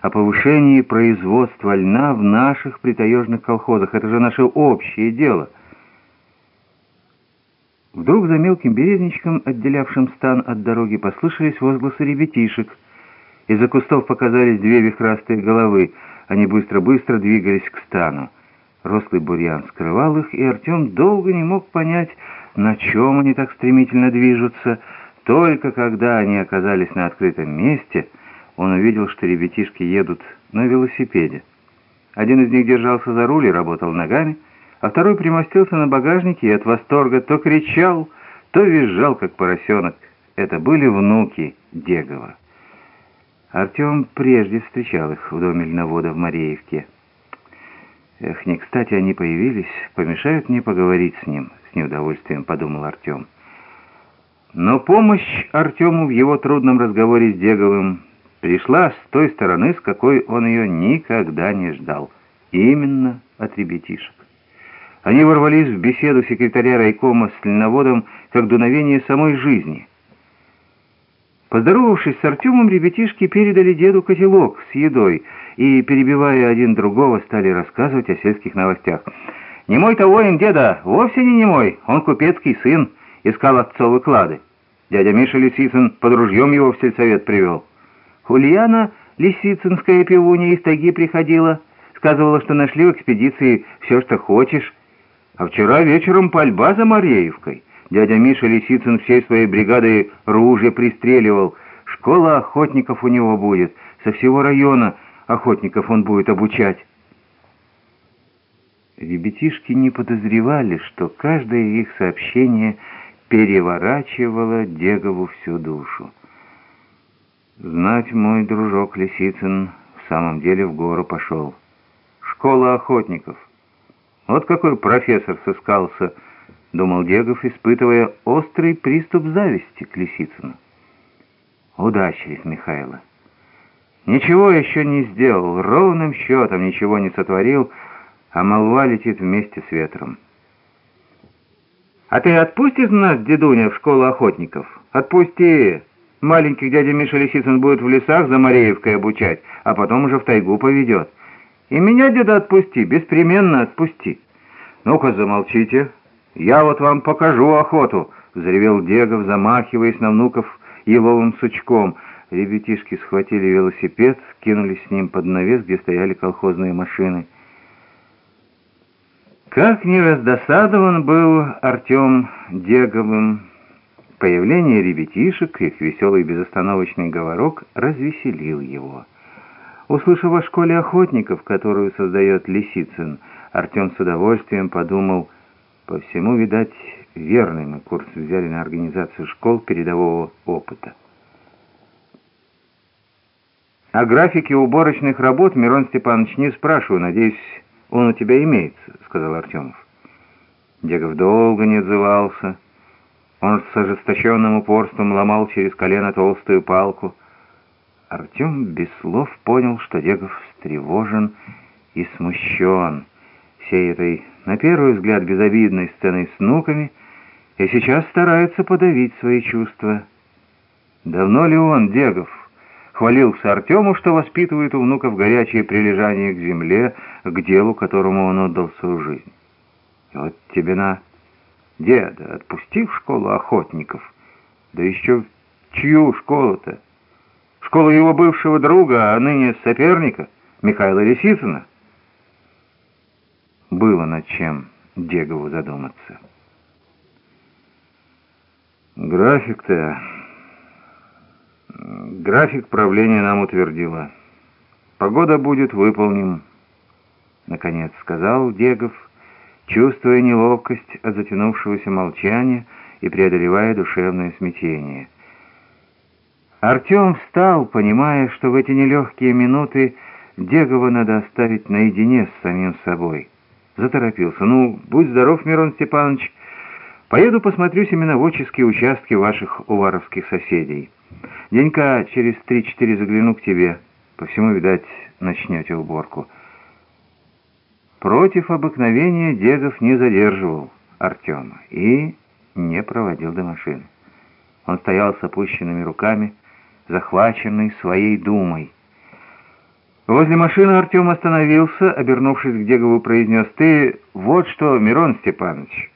о повышении производства льна в наших притаежных колхозах. Это же наше общее дело. Вдруг за мелким березничком, отделявшим стан от дороги, послышались возгласы ребятишек. Из-за кустов показались две вихрастые головы. Они быстро-быстро двигались к стану. Рослый бурьян скрывал их, и Артем долго не мог понять, на чем они так стремительно движутся. Только когда они оказались на открытом месте, он увидел, что ребятишки едут на велосипеде. Один из них держался за руль и работал ногами, а второй примостился на багажнике и от восторга то кричал, то визжал, как поросенок. Это были внуки Дегова. Артем прежде встречал их в доме льновода в Мареевке. Эх, не кстати они появились, помешают мне поговорить с ним, с неудовольствием подумал Артем. Но помощь Артему в его трудном разговоре с Деговым пришла с той стороны, с какой он ее никогда не ждал. Именно от ребятишек. Они ворвались в беседу секретаря райкома с льноводом как дуновение самой жизни. Поздоровавшись с Артемом, ребятишки передали деду котелок с едой и, перебивая один другого, стали рассказывать о сельских новостях. «Не мой-то воин деда, вовсе не немой, он купецкий сын, искал отцовы клады. Дядя Миша Лисицын под ружьем его в сельсовет привел. Ульяна, лисицынская пивунья, из тайги приходила, сказывала, что нашли в экспедиции все, что хочешь. А вчера вечером пальба за Мареевкой». Дядя Миша Лисицын всей своей бригадой ружья пристреливал. Школа охотников у него будет. Со всего района охотников он будет обучать. Ребятишки не подозревали, что каждое их сообщение переворачивало Дегову всю душу. Знать мой дружок Лисицын в самом деле в гору пошел. Школа охотников. Вот какой профессор сыскался, — думал Дегов, испытывая острый приступ зависти к Лисицыну. Удачлив Михайло. Ничего еще не сделал, ровным счетом ничего не сотворил, а молва летит вместе с ветром. «А ты отпустишь нас, дедуня, в школу охотников? Отпусти! Маленьких дядя Миша Лисицын будет в лесах за Мареевкой обучать, а потом уже в тайгу поведет. И меня, деда, отпусти, беспременно отпусти. Ну-ка, замолчите!» «Я вот вам покажу охоту!» — взревел Дегов, замахиваясь на внуков еловым сучком. Ребятишки схватили велосипед, кинулись с ним под навес, где стояли колхозные машины. Как ни раздосадован был Артем Деговым, появление ребятишек, их веселый безостановочный говорок развеселил его. Услышав о школе охотников, которую создает Лисицын, Артем с удовольствием подумал — по всему, видать, верный мы курс взяли на организацию школ передового опыта. О графике уборочных работ Мирон Степанович не спрашиваю, надеюсь, он у тебя имеется, сказал Артемов. Дегов долго не отзывался. Он с ожесточенным упорством ломал через колено толстую палку. Артем без слов понял, что Дегов встревожен и смущен всей этой на первый взгляд безобидной сценой с внуками, и сейчас старается подавить свои чувства. Давно ли он, Дегов, хвалился Артему, что воспитывает у внуков горячее прилежание к земле, к делу, которому он отдал свою жизнь? И вот тебе на... Деда, отпусти в школу охотников. Да еще чью школу-то? Школу его бывшего друга, а ныне соперника, Михаила Лисицына? Было над чем Дегову задуматься. График-то... График правления нам утвердила. Погода будет выполним, наконец сказал Дегов, чувствуя неловкость от затянувшегося молчания и преодолевая душевное смятение. Артем встал, понимая, что в эти нелегкие минуты Дегова надо оставить наедине с самим собой заторопился. «Ну, будь здоров, Мирон Степанович. Поеду посмотрю семеноводческие участки ваших уваровских соседей. Денька через три-четыре загляну к тебе. По всему, видать, начнете уборку». Против обыкновения Дегов не задерживал Артема и не проводил до машины. Он стоял с опущенными руками, захваченный своей думой. Возле машины Артем остановился, обернувшись к Дегову, произнес «Ты вот что, Мирон Степанович».